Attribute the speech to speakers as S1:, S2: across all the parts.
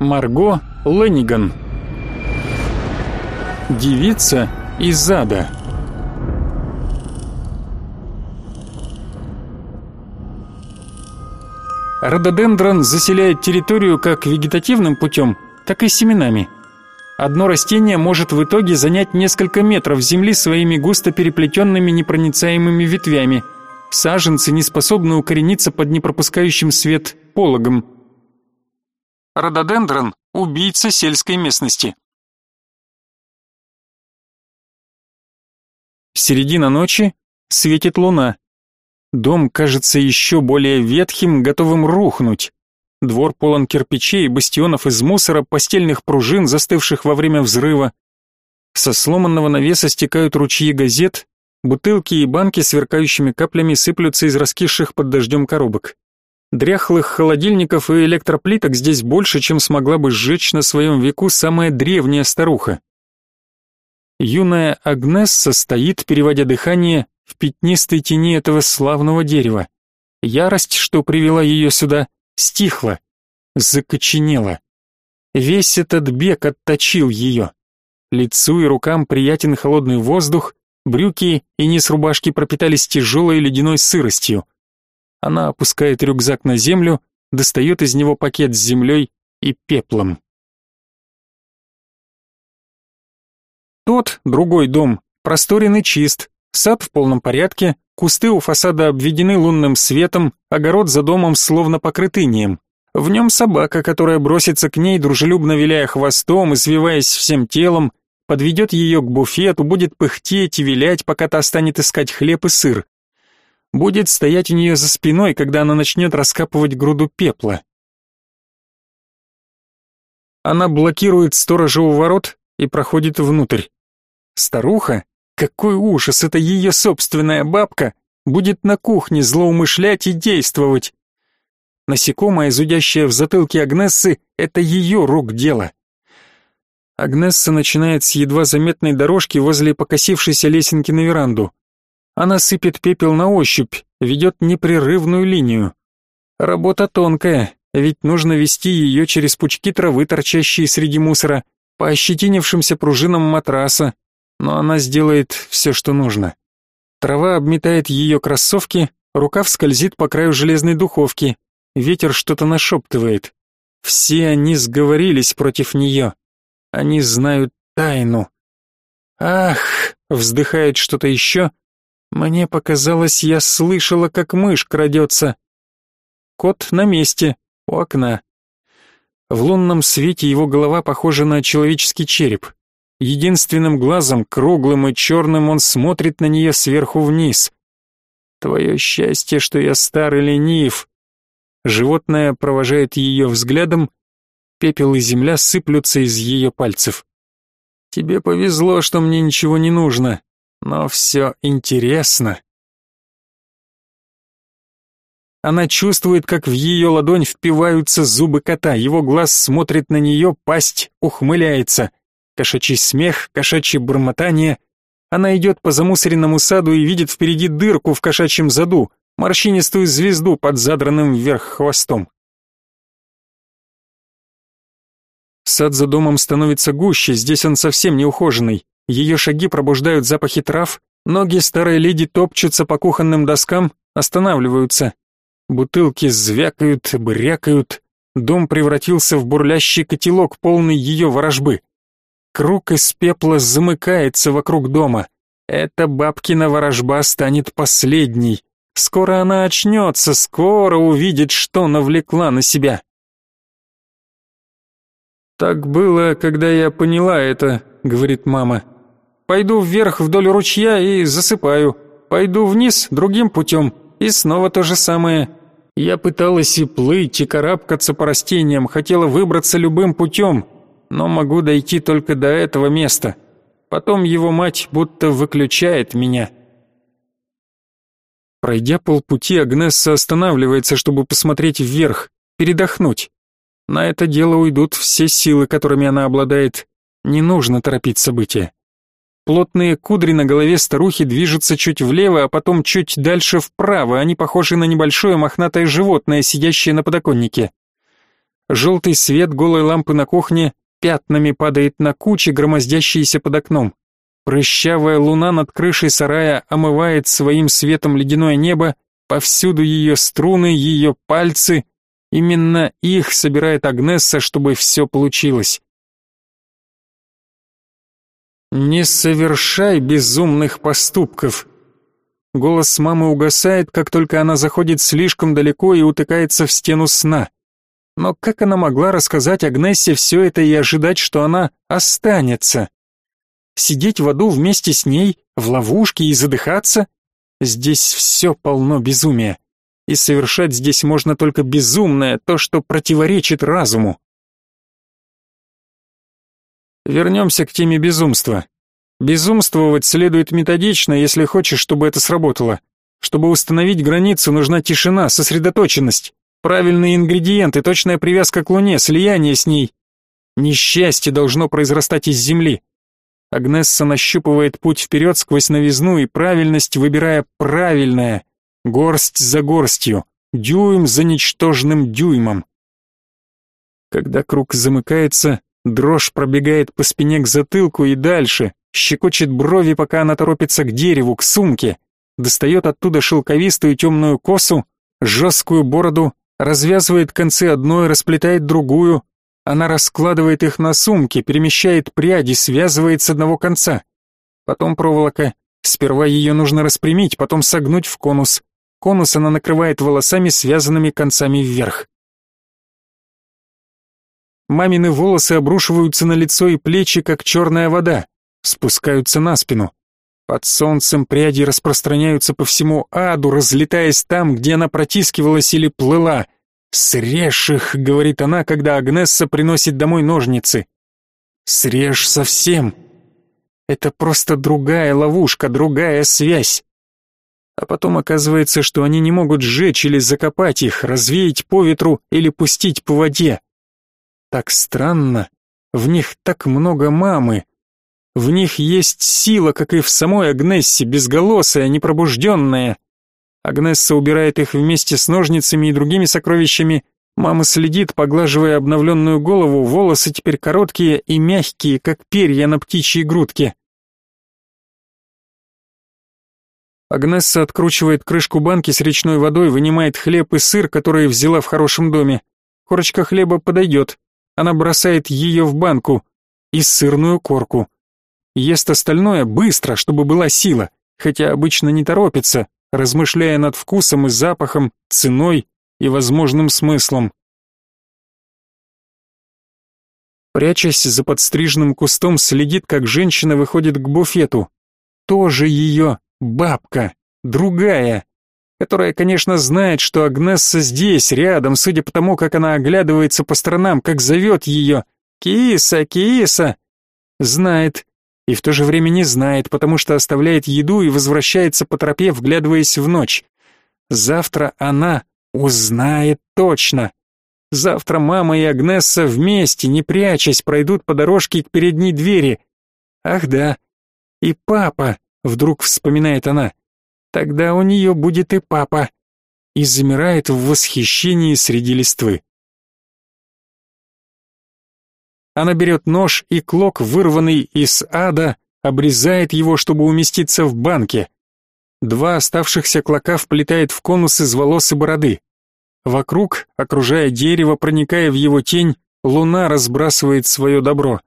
S1: Марго Лениган. Девица из ада. Рододендрон заселяет территорию как вегетативным путем, так и семенами. Одно растение может в итоге занять несколько метров земли своими густо переплетенными непроницаемыми ветвями. Саженцы не способны укорениться под непропускающим свет пологом. Рододендрон – убийца сельской местности. Середина ночи, светит луна. Дом кажется еще более ветхим, готовым рухнуть. Двор полон кирпичей, бастионов из мусора, постельных пружин, застывших во время взрыва. Со сломанного навеса стекают ручьи газет, бутылки и банки сверкающими каплями сыплются из раскисших под дождем коробок. Дряхлых холодильников и электроплиток здесь больше, чем смогла бы сжечь на своем веку самая древняя старуха. Юная Агнесса стоит, переводя дыхание, в пятнистой тени этого славного дерева. Ярость, что привела ее сюда, стихла, закоченела. Весь этот бег отточил ее. Лицу и рукам приятен холодный воздух, брюки и низ рубашки пропитались тяжелой ледяной сыростью. Она опускает рюкзак на землю, достает из него пакет с землей и пеплом. Тот, другой дом, просторен и чист, Сад в полном порядке, кусты у фасада обведены лунным светом, огород за домом словно покрыт инеем. В нем собака, которая бросится к ней, дружелюбно виляя хвостом, извиваясь всем телом, подведет ее к буфету, будет пыхтеть и вилять, пока та станет искать хлеб и сыр. Будет стоять у нее за спиной, когда она начнет раскапывать груду пепла. Она блокирует сторожа у ворот и проходит внутрь. Старуха, какой ужас, это ее собственная бабка будет на кухне злоумышлять и действовать. Насекомое, зудящее в затылке Агнессы, это ее рук дело. Агнесса начинает с едва заметной дорожки возле покосившейся лесенки на веранду. Она сыпет пепел на ощупь, ведет непрерывную линию. Работа тонкая, ведь нужно вести ее через пучки травы, торчащие среди мусора, по ощетинившимся пружинам матраса, но она сделает все, что нужно. Трава обметает ее кроссовки, рукав скользит по краю железной духовки, ветер что-то нашептывает. Все они сговорились против нее. Они знают тайну. «Ах!» — вздыхает что-то еще. «Мне показалось, я слышала, как мышь крадется». Кот на месте, у окна. В лунном свете его голова похожа на человеческий череп. Единственным глазом, круглым и черным, он смотрит на нее сверху вниз. Твое счастье, что я старый ленив. Животное провожает ее взглядом, пепел и земля сыплются из ее пальцев. Тебе повезло, что мне ничего не нужно, но все интересно. Она чувствует, как в ее ладонь впиваются зубы кота, его глаз смотрит на нее, пасть ухмыляется — Кошачий смех, кошачье бормотание. Она идет по замусоренному саду и видит впереди дырку в кошачьем заду, морщинистую звезду под задранным вверх хвостом. Сад за домом становится гуще, здесь он совсем не ухоженный. Ее шаги пробуждают запахи трав, ноги старой леди топчутся по кухонным доскам, останавливаются. Бутылки звякают, брякают. Дом превратился в бурлящий котелок, полный ее ворожбы. Круг из пепла замыкается вокруг дома. Эта бабкина ворожба станет последней. Скоро она очнется, скоро увидит, что навлекла на себя. «Так было, когда я поняла это», — говорит мама. «Пойду вверх вдоль ручья и засыпаю. Пойду вниз другим путем, и снова то же самое. Я пыталась и плыть, и карабкаться по растениям, хотела выбраться любым путем, но могу дойти только до этого места. Потом его мать будто выключает меня. Пройдя полпути, Агнесса останавливается, чтобы посмотреть вверх, передохнуть. На это дело уйдут все силы, которыми она обладает. Не нужно торопить события. Плотные кудри на голове старухи движутся чуть влево, а потом чуть дальше вправо. Они похожи на небольшое мохнатое животное, сидящее на подоконнике. желтый свет голой лампы на кухне пятнами падает на кучи, громоздящиеся под окном. Прыщавая луна над крышей сарая омывает своим светом ледяное небо, повсюду ее струны, ее пальцы. Именно их собирает Агнесса, чтобы все получилось. «Не совершай безумных поступков!» Голос мамы угасает, как только она заходит слишком далеко и утыкается в стену сна. Но как она могла рассказать Агнессе все это и ожидать, что она останется? Сидеть в аду вместе с ней, в ловушке и задыхаться? Здесь все полно безумия. И совершать здесь можно только безумное, то, что противоречит разуму. Вернемся к теме безумства. Безумствовать следует методично, если хочешь, чтобы это сработало. Чтобы установить границу, нужна тишина, сосредоточенность. Правильные ингредиенты, точная привязка к Луне, слияние с ней. Несчастье должно произрастать из земли. Агнесса нащупывает путь вперед сквозь новизну и правильность, выбирая правильное, горсть за горстью, дюйм за ничтожным дюймом. Когда круг замыкается, дрожь пробегает по спине к затылку и дальше, щекочет брови, пока она торопится к дереву, к сумке, достает оттуда шелковистую темную косу, жесткую бороду развязывает концы одной, расплетает другую. Она раскладывает их на сумке, перемещает пряди, связывает с одного конца. Потом проволока. Сперва ее нужно распрямить, потом согнуть в конус. Конус она накрывает волосами, связанными концами вверх. Мамины волосы обрушиваются на лицо и плечи, как черная вода, спускаются на спину. Под солнцем пряди распространяются по всему аду, разлетаясь там, где она протискивалась или плыла. «Срежь их», — говорит она, когда Агнесса приносит домой ножницы. «Срежь совсем». Это просто другая ловушка, другая связь. А потом оказывается, что они не могут сжечь или закопать их, развеять по ветру или пустить по воде. Так странно. В них так много мамы. В них есть сила, как и в самой Агнессе, безголосая, непробужденная. Агнесса убирает их вместе с ножницами и другими сокровищами. Мама следит, поглаживая обновленную голову, волосы теперь короткие и мягкие, как перья на птичьей грудке. Агнесса откручивает крышку банки с речной водой, вынимает хлеб и сыр, которые взяла в хорошем доме. Корочка хлеба подойдет. Она бросает ее в банку и сырную корку. Ест остальное быстро, чтобы была сила, хотя обычно не торопится, размышляя над вкусом и запахом, ценой и возможным смыслом. Прячась за подстриженным кустом, следит, как женщина выходит к буфету. Тоже ее бабка, другая, которая, конечно, знает, что Агнесса здесь, рядом, судя по тому, как она оглядывается по сторонам, как зовет ее «Киса, Киса!» Знает, и в то же время не знает, потому что оставляет еду и возвращается по тропе, вглядываясь в ночь. Завтра она узнает точно. Завтра мама и Агнесса вместе, не прячась, пройдут по дорожке к передней двери. Ах да, и папа, вдруг вспоминает она. Тогда у нее будет и папа. И замирает в восхищении среди листвы. Она берет нож и клок, вырванный из ада, обрезает его, чтобы уместиться в банке. Два оставшихся клока вплетает в конус из волос и бороды. Вокруг, окружая дерево, проникая в его тень, луна разбрасывает свое добро.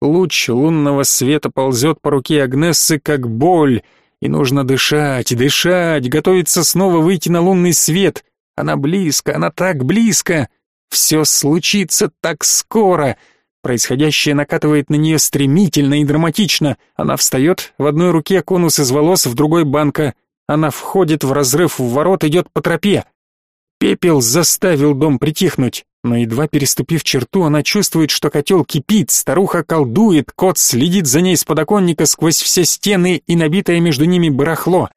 S1: Луч лунного света ползет по руке Агнессы, как боль, и нужно дышать, дышать, готовиться снова выйти на лунный свет. Она близко, она так близко. Все случится так скоро. Происходящее накатывает на нее стремительно и драматично. Она встает, в одной руке конус из волос, в другой банка. Она входит в разрыв в ворот, идет по тропе. Пепел заставил дом притихнуть, но едва переступив черту, она чувствует, что котел кипит, старуха колдует, кот следит за ней с подоконника сквозь все стены и набитое между ними барахло.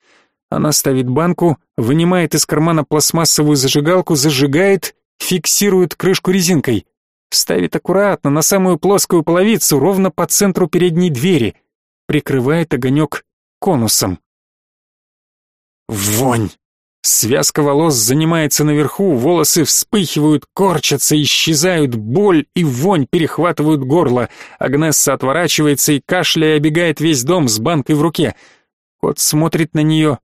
S1: Она ставит банку, вынимает из кармана пластмассовую зажигалку, зажигает, фиксирует крышку резинкой. Ставит аккуратно на самую плоскую половицу, ровно по центру передней двери. Прикрывает огонек конусом. Вонь! Связка волос занимается наверху, волосы вспыхивают, корчатся, исчезают, боль и вонь перехватывают горло. Агнесса отворачивается и кашляя обегает весь дом с банкой в руке. Кот смотрит на нее.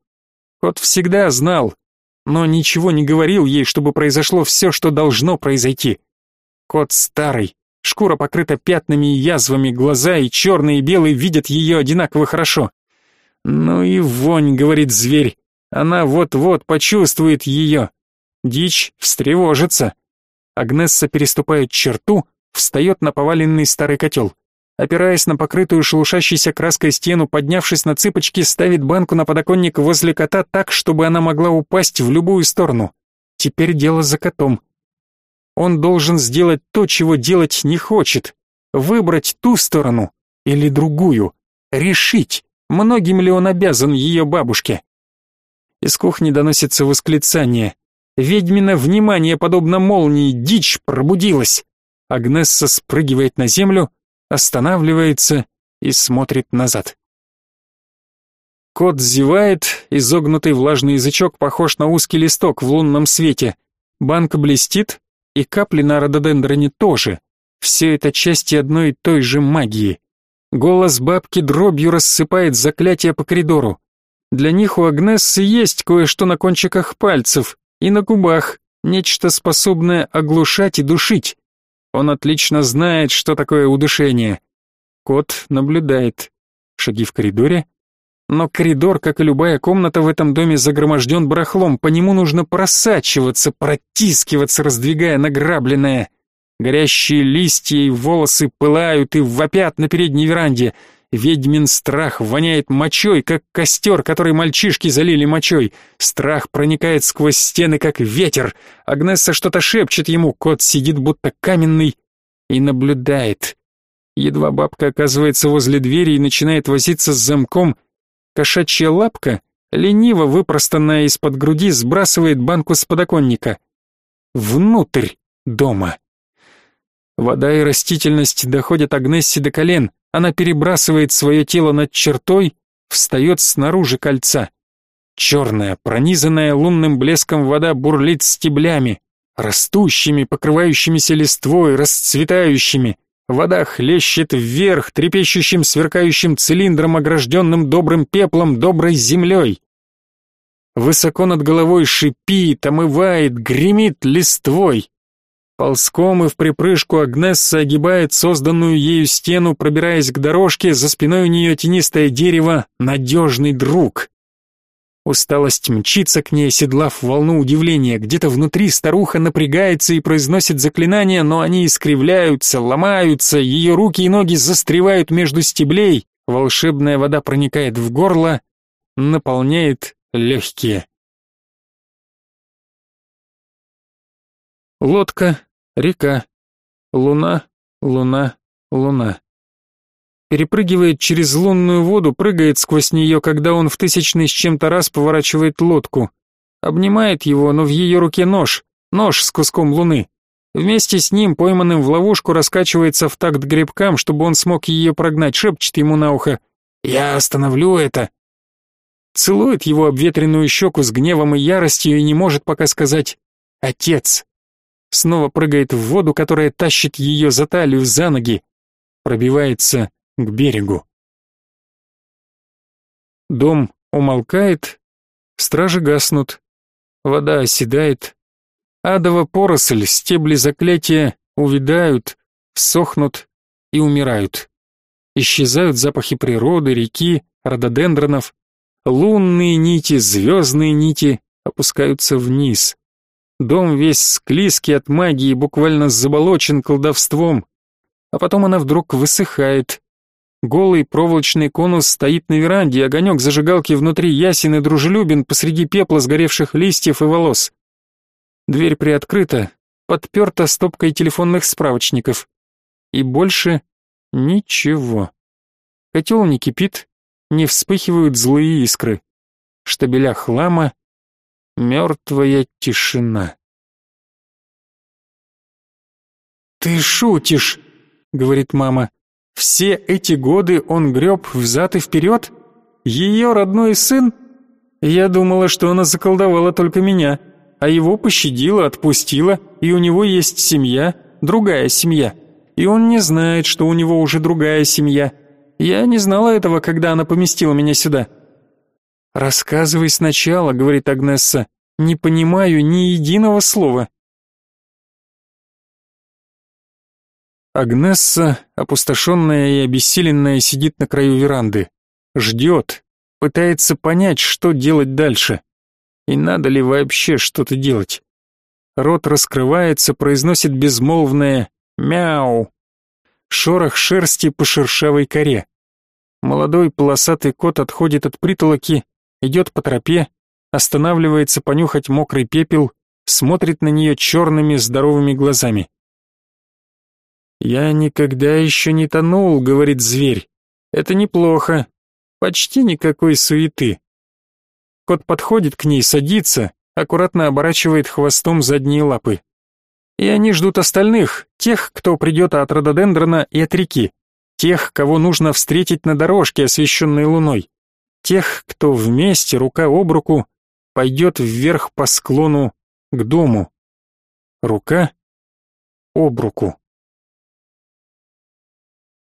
S1: Кот всегда знал, но ничего не говорил ей, чтобы произошло все, что должно произойти. Кот старый, шкура покрыта пятнами и язвами, глаза и черный, и белый видят ее одинаково хорошо. «Ну и вонь», — говорит зверь, она вот-вот почувствует ее. Дичь встревожится. Агнесса переступает черту, встает на поваленный старый котел. Опираясь на покрытую шелушащейся краской стену, поднявшись на цыпочки, ставит банку на подоконник возле кота так, чтобы она могла упасть в любую сторону. Теперь дело за котом. Он должен сделать то, чего делать не хочет. Выбрать ту сторону или другую. Решить, многим ли он обязан ее бабушке. Из кухни доносится восклицание. Ведьмина внимание, подобно молнии, дичь пробудилась. Агнесса спрыгивает на землю, останавливается и смотрит назад. Кот зевает, изогнутый влажный язычок похож на узкий листок в лунном свете. Банка блестит, и капли на рододендроне тоже. Все это части одной и той же магии. Голос бабки дробью рассыпает заклятия по коридору. Для них у Агнессы есть кое-что на кончиках пальцев и на губах, нечто способное оглушать и душить. Он отлично знает, что такое удушение. Кот наблюдает. Шаги в коридоре. Но коридор, как и любая комната в этом доме, загроможден барахлом, по нему нужно просачиваться, протискиваться, раздвигая награбленное. Горящие листья и волосы пылают и вопят на передней веранде — Ведьмин страх воняет мочой, как костер, который мальчишки залили мочой. Страх проникает сквозь стены, как ветер. Агнесса что-то шепчет ему, кот сидит будто каменный и наблюдает. Едва бабка оказывается возле двери и начинает возиться с замком, кошачья лапка, лениво выпростанная из-под груди, сбрасывает банку с подоконника. Внутрь дома. Вода и растительность доходят Агнессе до колен. Она перебрасывает свое тело над чертой, встает снаружи кольца. Черная, пронизанная лунным блеском вода бурлит стеблями, растущими, покрывающимися листвой, расцветающими. Вода хлещет вверх, трепещущим, сверкающим цилиндром, огражденным добрым пеплом, доброй землей. Высоко над головой шипит, омывает, гремит листвой. Ползком и в припрыжку Агнесса огибает созданную ею стену, пробираясь к дорожке, за спиной у нее тенистое дерево, надежный друг. Усталость мчится к ней, оседлав волну удивления. Где-то внутри старуха напрягается и произносит заклинания, но они искривляются, ломаются, ее руки и ноги застревают между стеблей, волшебная вода проникает в горло, наполняет легкие. Лодка Река. Луна, луна, луна. Перепрыгивает через лунную воду, прыгает сквозь нее, когда он в тысячный с чем-то раз поворачивает лодку. Обнимает его, но в ее руке нож, нож с куском луны. Вместе с ним, пойманным в ловушку, раскачивается в такт гребкам, чтобы он смог ее прогнать, шепчет ему на ухо «Я остановлю это». Целует его обветренную щеку с гневом и яростью и не может пока сказать «Отец» снова прыгает в воду, которая тащит ее за талию, за ноги, пробивается к берегу. Дом умолкает, стражи гаснут, вода оседает, адова поросль, стебли заклятия увядают, сохнут и умирают. Исчезают запахи природы, реки, рододендронов, лунные нити, звездные нити опускаются вниз. Дом весь склизкий от магии, буквально заболочен колдовством. А потом она вдруг высыхает. Голый проволочный конус стоит на веранде, огонек зажигалки внутри ясен и дружелюбен посреди пепла сгоревших листьев и волос. Дверь приоткрыта, подперта стопкой телефонных справочников. И больше ничего. Котел не кипит, не вспыхивают злые искры. Штабеля хлама Мертвая тишина. «Ты шутишь», — говорит мама. «Все эти годы он греб взад и вперед? Ее родной сын? Я думала, что она заколдовала только меня, а его пощадила, отпустила, и у него есть семья, другая семья. И он не знает, что у него уже другая семья. Я не знала этого, когда она поместила меня сюда. Рассказывай сначала, говорит Агнесса. Не понимаю ни единого слова. Агнесса, опустошенная и обессиленная, сидит на краю веранды. Ждет, пытается понять, что делать дальше. И надо ли вообще что-то делать. Рот раскрывается, произносит безмолвное «мяу». Шорох шерсти по шершавой коре. Молодой полосатый кот отходит от притолоки, идет по тропе, останавливается понюхать мокрый пепел, смотрит на нее черными здоровыми глазами. «Я никогда еще не тонул», — говорит зверь. «Это неплохо. Почти никакой суеты». Кот подходит к ней, садится, аккуратно оборачивает хвостом задние лапы. И они ждут остальных, тех, кто придет от рододендрона и от реки, тех, кого нужно встретить на дорожке, освещенной луной, тех, кто вместе, рука об руку, пойдет вверх по склону к дому. Рука об руку.